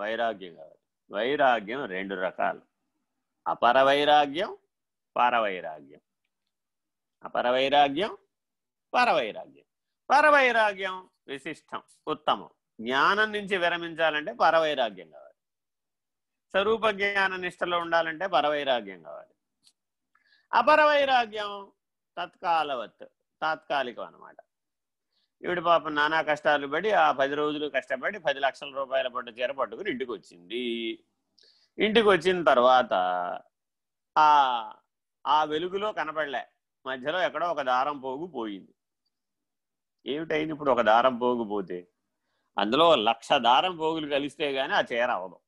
వైరాగ్యం కావాలి. వైరాగ్యం రెండు రకాలు. అపర వైరాగ్యం పరవైరాగ్యం. అపర వైరాగ్యం పరవైరాగ్యం. పరవైరాగ్యం విశిష్టం ఉత్తమం. జ్ఞానం నుంచి విరమించాలంటే పరవైరాగ్యం కావాలి. స్వరూప జ్ఞాన నిష్టలో ఉండాలంటే పరవైరాగ్యం కావాలి. అపరవైరాగ్యం తత్కాలవత్ తాత్కాలికం అనమాట ఈవిడ పాప నానా కష్టాలు పడి ఆ పది రోజులు కష్టపడి పది లక్షల రూపాయల పట్టు చీర పట్టుకుని ఇంటికి వచ్చింది ఇంటికి వచ్చిన తర్వాత ఆ ఆ వెలుగులో కనపడలే. మధ్యలో ఎక్కడో ఒక దారం పోగు పోయింది. ఏమిటైంది ఇప్పుడు ఒక దారం పోగుపోతే అందులో లక్ష దారం పోగులు కలిస్తే గానీ ఆ చీర అవదు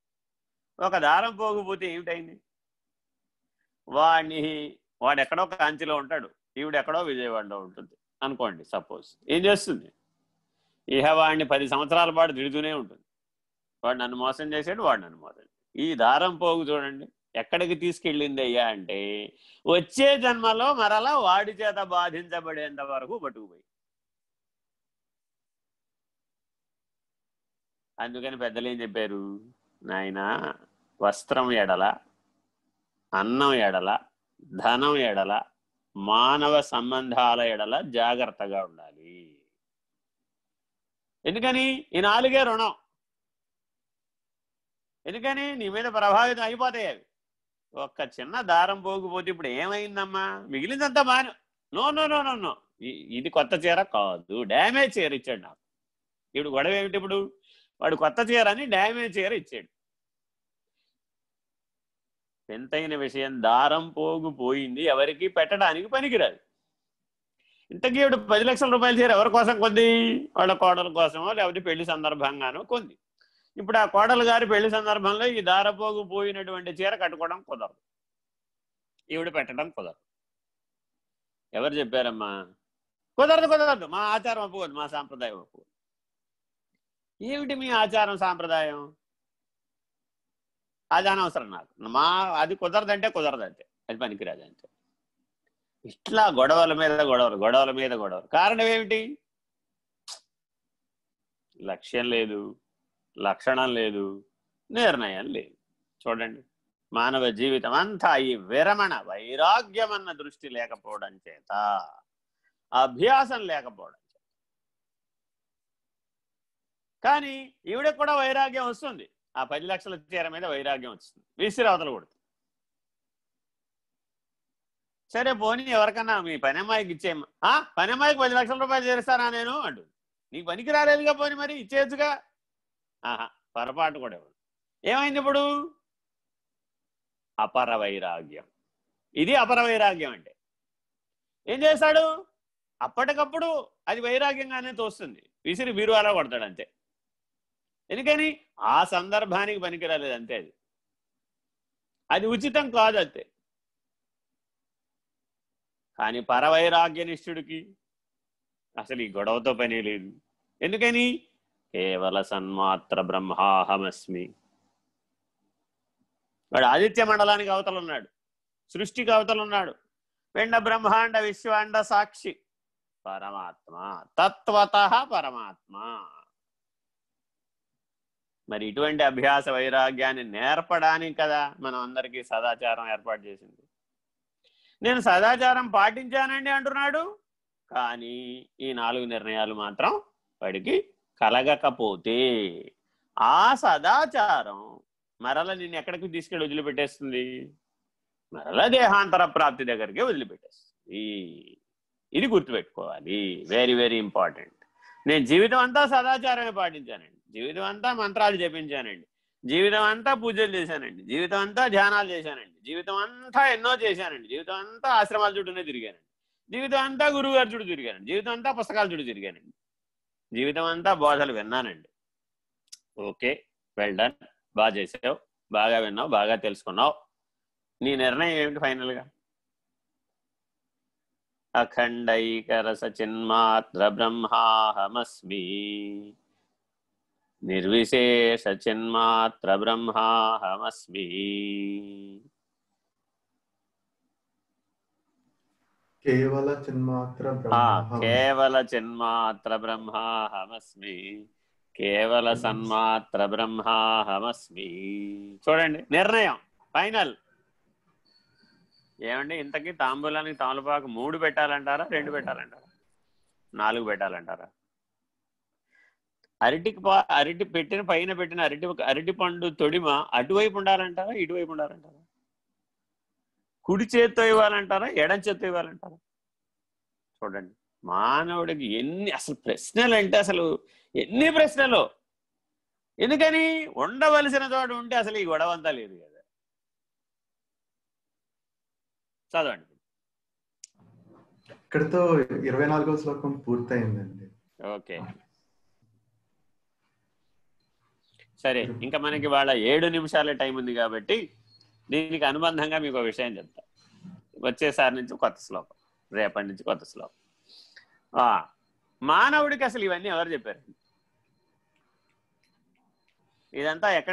ఒక దారం పోగుపోతే ఏమిటైంది? వాడిని వాడెక్కడో కాంచిలో ఉంటాడు. ఈవిడెక్కడో విజయవాడలో ఉంటుంది. అనుకోండి సపోజ్. ఏం చేస్తుంది? ఇహ వాడిని పది సంవత్సరాల పాటు తిడుతూనే ఉంటుంది. వాడు నన్ను మోసం చేసాడు వాడు నన్ను మోసం ఈ దారం పోగు చూడండి. ఎక్కడికి తీసుకెళ్ళింది అయ్యా అంటే వచ్చే జన్మలో మరలా వాడి చేత బాధించబడేంత వరకు పట్టుకుపోయి అందుకని పెద్దలు ఏం చెప్పారు? నాయన వస్త్రం ఎడల అన్నం ఎడల ధనం ఎడల మానవ సంబంధాల ఎడల జాగ్రత్తగా ఉండాలి. ఎందుకని? ఈ నాలుగే రుణం. ఎందుకని? నీ మీద ప్రభావితం అయిపోతాయి అవి. ఒక్క చిన్న దారం పోగిపోతే ఇప్పుడు ఏమైందమ్మా? మిగిలిందంతా బాగా no no no no no. ఇది కొత్త చీర కాదు. డ్యామేజ్ చీర ఇచ్చాడు నాకు. ఇప్పుడు గొడవ ఏమిటి ఇప్పుడు? వాడు కొత్త చీర అని డ్యామేజ్ చీర ఇచ్చాడు. ఎంతైన విషయం దారం పోగు పోయింది. ఎవరికి పెట్టడానికి పనికిరాదు. ఇంతకీ ఇప్పుడు పది లక్షల రూపాయల చీర ఎవరి కోసం కొంది? వాళ్ళ కోడల కోసమో లేకపోతే పెళ్ళి సందర్భంగానో కొంది. ఇప్పుడు ఆ కోడలు గారి పెళ్ళి సందర్భంలో ఈ దారపోగు పోయినటువంటి చీర కట్టుకోవడం కుదరదు. ఈవిడ పెట్టడం కుదరదు. ఎవరు చెప్పారమ్మా? కుదరదు కుదరదు. మా ఆచారం ఒప్పుకోదు మా సాంప్రదాయం ఒప్పుకోదు. ఏమిటి మీ ఆచారం సాంప్రదాయం? అది అనవసరం నాకు. మా అది కుదరదంటే కుదరదంతే. అది పనికిరాదు అంతే ఇట్లా గొడవల మీద గొడవలు గొడవల మీద గొడవలు. కారణం ఏమిటి? లక్ష్యం లేదు లక్షణం లేదు నిర్ణయం లేదు. చూడండి. మానవ జీవితం అంతా ఈ విరమణ వైరాగ్యం అన్న దృష్టి లేకపోవడం చేత అభ్యాసం లేకపోవడం చేత. కానీ ఈవిడకు కూడా వైరాగ్యం వస్తుంది. ఆ పది లక్షల చీర మీద వైరాగ్యం వస్తుంది విసిరవతలు కొడుతుంది సరే పోనీ ఎవరికన్నా మీ పని అమ్మాయికి ఇచ్చేయమ్మా ఆ? పని అమ్మాయికి పది లక్షల రూపాయలు చేస్తానా నేను? అంటు నీకు పనికి రాలేదుగా పోని మరి ఇచ్చేయచ్చుగా? ఆహా పొరపాటు కూడా ఇవ్వదు ఏమైంది ఇప్పుడు? అపర వైరాగ్యం. ఇది అపర వైరాగ్యం అంటే. ఏం చేస్తాడు? అప్పటికప్పుడు అది వైరాగ్యంగానే తోస్తుంది. విసిరి బీరువాలా కొడతాడు అంతే. ఎందుకని? ఆ సందర్భానికి పనికిరాలేదు అంతే అది. అది ఉచితం కాదు అంతే. కానీ పరవైరాగ్యనిష్ఠుడికి అసలు ఈ గొడవతో పని లేదు. ఎందుకని? కేవల సన్మాత్ర బ్రహ్మాహమస్మి. వాడు ఆదిత్య మండలానికి అవతలున్నాడు సృష్టికి అవతలున్నాడు పెండ బ్రహ్మాండ విశ్వాండ సాక్షి. పరమాత్మ తత్వత పరమాత్మ. మరి ఇటువంటి అభ్యాస వైరాగ్యాన్ని నేర్పడానికి కదా మనం అందరికీ సదాచారం ఏర్పాటు చేసింది. నేను సదాచారం పాటించానండి అంటున్నాడు. కానీ ఈ నాలుగు నిర్ణయాలు మాత్రం వాడికి కలగకపోతే ఆ సదాచారం మరల నిన్ను ఎక్కడికి తీసుకెళ్ళి వదిలిపెట్టేస్తుంది? మరల దేహాంతర ప్రాప్తి దగ్గరికి వదిలిపెట్టేస్తుంది. ఇది గుర్తుపెట్టుకోవాలి. వెరీ వెరీ ఇంపార్టెంట్ నేను జీవితం అంతా సదాచారమే పాటించానండి. జీవితం అంతా మంత్రాలు జపించానండి. జీవితం అంతా పూజలు చేశానండి. జీవితం అంతా ధ్యానాలు చేశానండి. జీవితం అంతా ఎన్నో చేశానండి. జీవితం అంతా ఆశ్రమాల చుట్టూనే తిరిగానండి. జీవితం అంతా గురువు గారి చుట్టూ తిరిగానండి. జీవితం అంతా పుస్తకాల చుట్టూ తిరిగానండి. జీవితం అంతా బోధలు విన్నానండి. ఓకే వెల్ డన్ బాగా చేసావు. బాగా విన్నావు. బాగా తెలుసుకున్నావు. నీ నిర్ణయం ఏమిటి ఫైనల్గా? అఖండైకరస చిన్మాత్ర బ్రహ్మాహమస్మి. నిర్విశేష చిన్మాత్ర బ్రహ్మాహమస్మి కేవల చిన్మాత్ర కేవల చిన్మాత్ర బ్రహ్మాహమస్మి కేవల సన్మాత్ర బ్రహ్మాహమస్మి చూడండి నిర్ణయం ఫైనల్. ఏమండి ఇంతకీ తాంబూలానికి తాములపాకు మూడు పెట్టాలంటారా రెండు పెట్టాలంటారా? నాలుగు పెట్టాలంటారా? అరటికి పా- అరటి పెట్టిన పైన పెట్టిన అరటి అరటి పండు తొడిమ అటువైపు ఉండాలంటారా ఇటువైపు ఉండాలంటారా? కుడి చేత్తో ఇవ్వాలంటారా ఎడం చేత్తో ఇవ్వాలంటారా? చూడండి మానవుడికి ఎన్ని అసలు ప్రశ్నలు అంటే అసలు ఎన్ని ప్రశ్నలు? ఎందుకని? ఉండవలసిన చోట ఉంటే అసలు ఈ గొడవ అంతా లేదు కదా. చదవండి. ఇక్కడితో ఇరవై నాలుగో శ్లోకం పూర్తయిందండి. ఓకే. సరే ఇంకా మనకి వాళ్ళ ఏడు నిమిషాల టైం ఉంది కాబట్టి దీనికి అనుబంధంగా మీకు ఒక విషయం చెప్తా. వచ్చేసారి నుంచి కొత్త శ్లోకం రేపటి నుంచి కొత్త శ్లోకం. ఆ, మానవుడికి అసలు ఇవన్నీ ఎవరు చెప్పారు? ఇదంతా ఎక్కడ